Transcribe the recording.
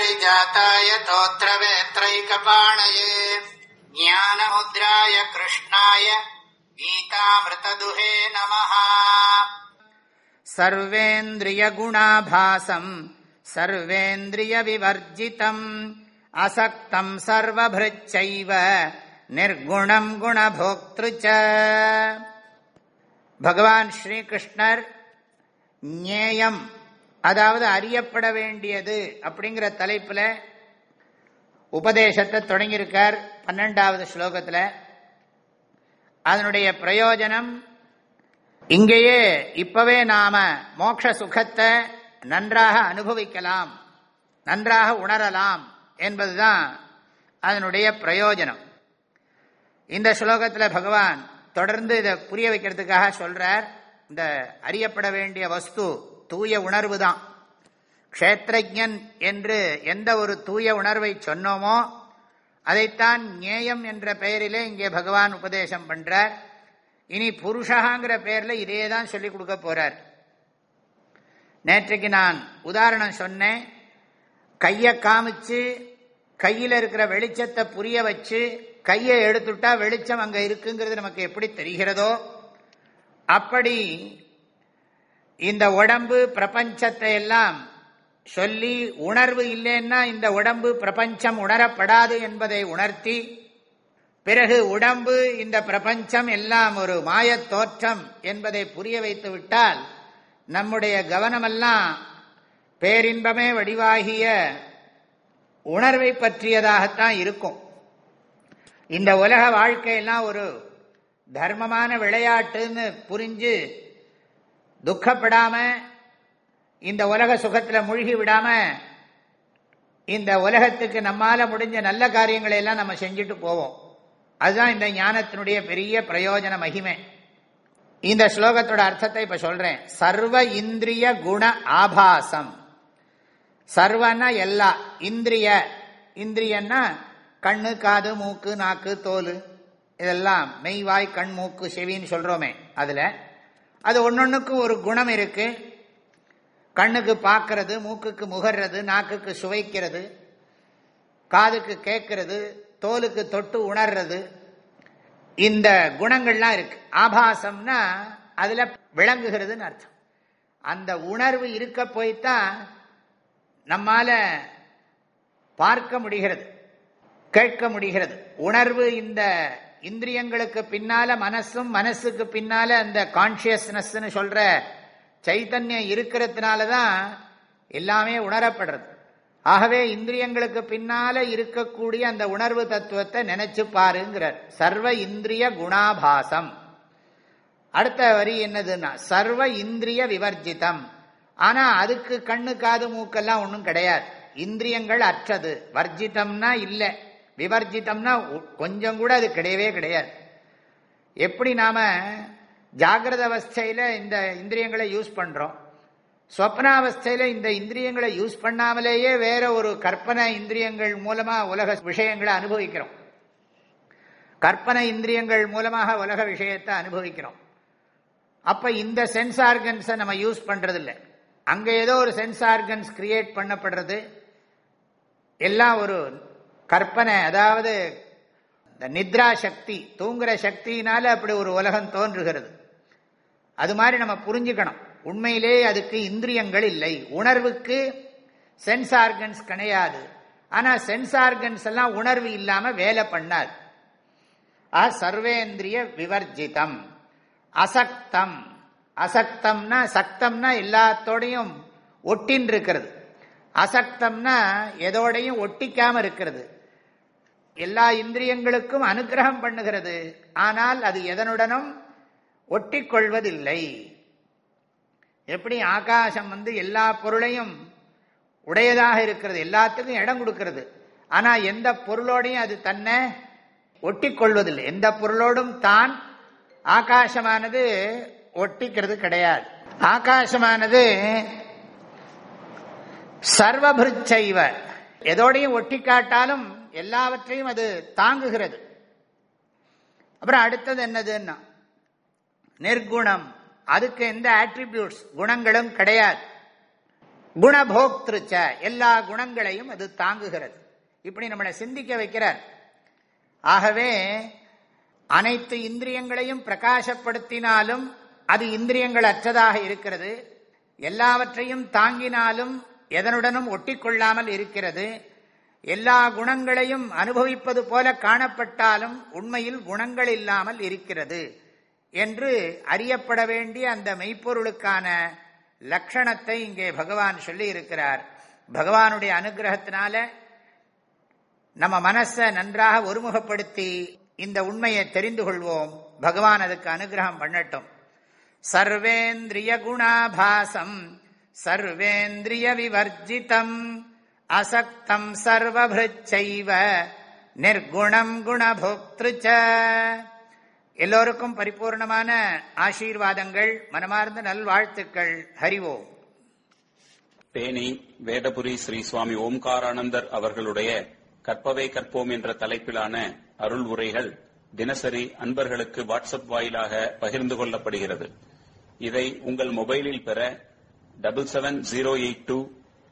िजाताय तोणये ज्ञानमुद्राय कृष्णाय गीतामृतदुहे नमः। सर्वेन्द्रियगुणाभासम् सर्वेन्द्रियविवर्जितम् असक्तम् सर्वभृच्चैव निर्गुणम् गुणभोक्तृ च। भगवान् श्रीकृष्णर् ज्ञेयम्। அதாவது அறியப்பட வேண்டியது அப்படிங்கிற தலைப்பில் உபதேசத்தை தொடங்கியிருக்கார் பன்னெண்டாவது ஸ்லோகத்தில். அதனுடைய பிரயோஜனம் இங்கேயே இப்பவே நாம மோட்ச சுகத்தை நன்றாக அனுபவிக்கலாம் நன்றாக உணரலாம் என்பதுதான் அதனுடைய பிரயோஜனம். இந்த ஸ்லோகத்தில் பகவான் தொடர்ந்து இதை புரிய வைக்கிறதுக்காக சொல்றார் இந்த அறியப்பட வேண்டிய வஸ்து தூய உணர்வு தான். க்ஷேத்திரஜன் என்று எந்த ஒரு தூய உணர்வை சொன்னோமோ அதைத்தான் ஞேயம் என்ற பெயரிலே இங்கே பகவான் உபதேசம் பண்றார். இனி புருஷகாங்கிற பெயரில் இதே தான் சொல்லிக் கொடுக்க போறார். நேற்றைக்கு நான் உதாரணம் சொன்னேன். கையை காமிச்சு கையில் இருக்கிற வெளிச்சத்தை புரிய வச்சு கையை எடுத்துட்டா வெளிச்சம் அங்கே இருக்குங்கிறது நமக்கு எப்படி தெரிகிறதோ அப்படி இந்த உடம்பு பிரபஞ்சத்தை எல்லாம் சொல்லி உணர்வு இல்லைன்னா இந்த உடம்பு பிரபஞ்சம் உணரப்படாது என்பதை உணர்த்தி பிறகு உடம்பு இந்த பிரபஞ்சம் எல்லாம் ஒரு மாயத் தோற்றம் என்பதை புரிய வைத்து விட்டால் நம்முடைய கவனமெல்லாம் பேரின்பமே வடிவாகிய உணர்வை பற்றியதாகத்தான் இருக்கும். இந்த உலக வாழ்க்கையெல்லாம் ஒரு தர்மமான விளையாட்டுன்னு புரிஞ்சு துக்கப்படாம இந்த உலக சுகத்தில் மூழ்கி விடாம இந்த உலகத்துக்கு நம்மால முடிஞ்ச நல்ல காரியங்களை எல்லாம் நம்ம செஞ்சுட்டு போவோம். அதுதான் இந்த ஞானத்தினுடைய பெரிய பிரயோஜன மகிமை. இந்த ஸ்லோகத்தோட அர்த்தத்தை இப்ப சொல்றேன். சர்வ இந்திரிய குண ஆபாசம். சர்வனா எல்லா. இந்திரிய இந்திரியன்னா கண்ணு காது மூக்கு நாக்கு தோல். இதெல்லாம் மெய்வாய் கண் மூக்கு செவின்னு சொல்றோமே அதுல. அது ஒன்னொன்னுக்கும் ஒரு குணம் இருக்கு. கண்ணுக்கு பார்க்கறது மூக்குக்கு முகர்றது நாக்குக்கு சுவைக்கிறது காதுக்கு கேட்கறது தோலுக்கு தொட்டு உணர்றது இந்த குணங்கள்லாம் இருக்கு. ஆபாசம்னா அதுல விளங்குகிறதுன்னு அர்த்தம். அந்த உணர்வு இருக்க போய்தான் நம்மால பார்க்க முடிகிறது கேட்க முடிகிறது. உணர்வு இந்த இந்திரியங்களுக்கு பின்னால மனசும் மனசுக்கு பின்னால அந்த கான்சியஸ்னஸ் சொல்ற சைத்தன்யம் இருக்கிறதுனால தான் எல்லாமே உணரப்படுறது. ஆகவே இந்திரியங்களுக்கு பின்னால இருக்கக்கூடிய அந்த உணர்வு தத்துவத்தை நினைச்சு பாருங்கிறார். சர்வ இந்திரிய குணாபாசம். அடுத்த வரி என்னதுன்னா சர்வ இந்திரிய விவர்ஜிதம். ஆனா அதுக்கு கண்ணு காது மூக்கெல்லாம் ஒன்றும் கிடையாது. இந்திரியங்கள் அற்றது. வர்ஜிதம்னா இல்லை. விவர்ஜித்தம்னா கொஞ்சம் கூட அது கிடையவே கிடையாது. எப்படி நாம ஜாகிரத அவஸ்தையில இந்த இந்திரியங்களை யூஸ் பண்றோம்? ஸ்வப்னாவஸ்தையில இந்த இந்திரியங்களை யூஸ் பண்ணாமலேயே வேற ஒரு கற்பனை இந்திரியங்கள் மூலமா உலக விஷயங்களை அனுபவிக்கிறோம். கற்பனை இந்திரியங்கள் மூலமாக உலக விஷயத்தை அனுபவிக்கிறோம். அப்ப இந்த சென்ஸ் ஆர்கன்ஸை நம்ம யூஸ் பண்றது இல்லை அங்க ஏதோ ஒரு சென்ஸ் ஆர்கன்ஸ் கிரியேட் பண்ணப்படுறது. எல்லாம் ஒரு கற்பனை அதாவது இந்த நித்ரா சக்தி தூங்குற சக்தியினால அப்படி ஒரு உலகம் தோன்றுகிறது. அது மாதிரி நம்ம புரிஞ்சுக்கணும். உண்மையிலே அதுக்கு இந்திரியங்கள் இல்லை. உணர்வுக்கு சென்ஸ் ஆர்கன்ஸ் கிடையாது. ஆனால் சென்ஸ் ஆர்கன்ஸ் எல்லாம் உணர்வு இல்லாமல் வேலை பண்ணாது. ஆ சர்வேந்திரிய விவர்ஜிதம் அசக்தம். அசக்தம்னா சக்தம்னா எல்லாத்தோடையும் ஒட்டின் இருக்கிறது. அசக்தம்னா எதோடையும் ஒட்டிக்காம இருக்கிறது. எல்லா இந்திரியங்களுக்கும் அனுகிரகம் பண்ணுகிறது. ஆனால் அது எதனுடனும் ஒட்டி கொள்வதில்லை எப்படி ஆகாசம் வந்து எல்லா பொருளையும் உடையதாக இருக்கிறது எல்லாத்துக்கும் இடம் கொடுக்கிறது. ஆனா எந்த பொருளோடையும் அது தன்னை ஒட்டி கொள்வதில்லை எந்த பொருளோடும் தான் ஆகாசமானது ஒட்டிக்கிறது கிடையாது. ஆகாசமானது சர்வபிருச்சைவ. எதோடையும் ஒட்டி காட்டாலும் எல்லாவற்றையும் அது தாங்குகிறது. அப்புறம் அடுத்தது என்னதுன்னா நிர்குணம். அதுக்கு எந்த ஆட்ரிபியூட்ஸ் குணங்களும் கிடையாது. குணபோக்திருச்ச எல்லா குணங்களையும் அது தாங்குகிறது. இப்படி நம்மளை சிந்திக்க வைக்கிறார். ஆகவே அனைத்து இந்திரியங்களையும் பிரகாசப்படுத்தினாலும் அது இந்திரியங்கள் அற்றதாக இருக்கிறது. எல்லாவற்றையும் தாங்கினாலும் எதனுடனும் ஒட்டிக்கொள்ளாமல் இருக்கிறது. எல்லா குணங்களையும் அனுபவிப்பது போல காணப்பட்டாலும் உண்மையில் குணங்கள் இல்லாமல் இருக்கிறது என்று அறியப்பட வேண்டிய அந்த மெய்ப்பொருளுக்கான லட்சணத்தை இங்கே பகவான் சொல்லி இருக்கிறார். பகவானுடைய அனுகிரகத்தினால நம்ம மனசை நன்றாக ஒருமுகப்படுத்தி இந்த உண்மையை தெரிந்து கொள்வோம். பகவான் அதுக்கு அனுகிரகம் பண்ணட்டும். சர்வேந்திரிய குணாபாசம் சர்வேந்திரிய விவர்ஜிதம். அசக்தம் சர்வபிருச்சைவ நிர்குணம் குணபோக்திருச்ச. எல்லோருக்கும் பரிபூர்ணமான ஆசீர்வாதங்கள் மனமார்ந்த நல்வாழ்த்துக்கள். ஹரிவோம் தேனி வேதபுரி ஸ்ரீ சுவாமி ஓம்காரானந்தர் அவர்களுடைய கற்பவை கற்போம் என்ற தலைப்பிலான அருள் உரைகள் தினசரி அன்பர்களுக்கு வாட்ஸ்அப் வாயிலாக பகிர்ந்து கொள்ளப்படுகிறது. இதை உங்கள் மொபைலில் பெற double seven zero eight two